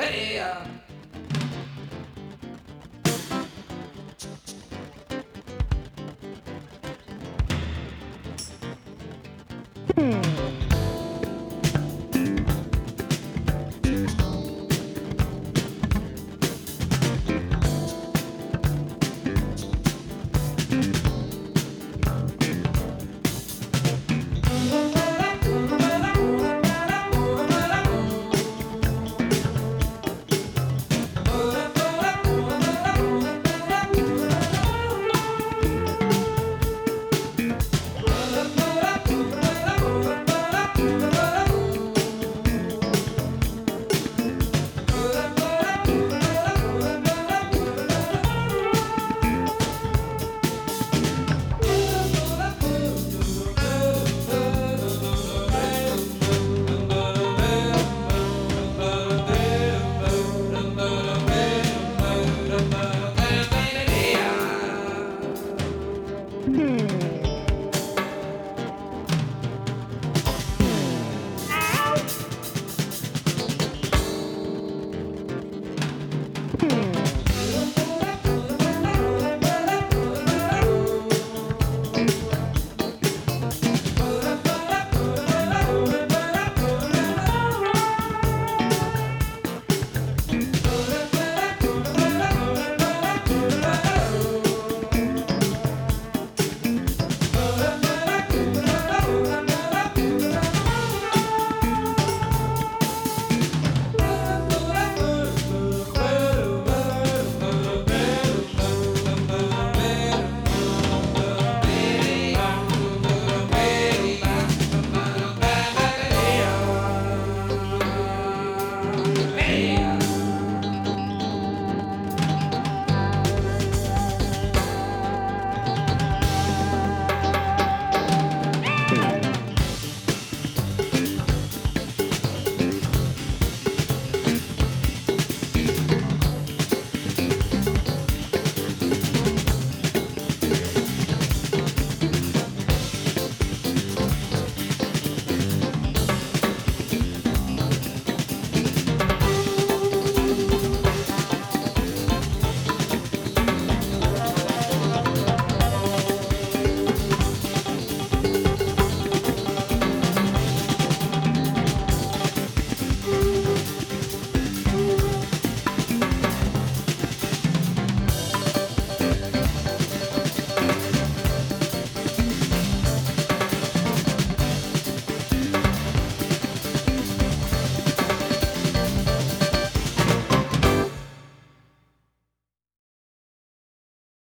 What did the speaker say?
Bahia. Uh. Hmm.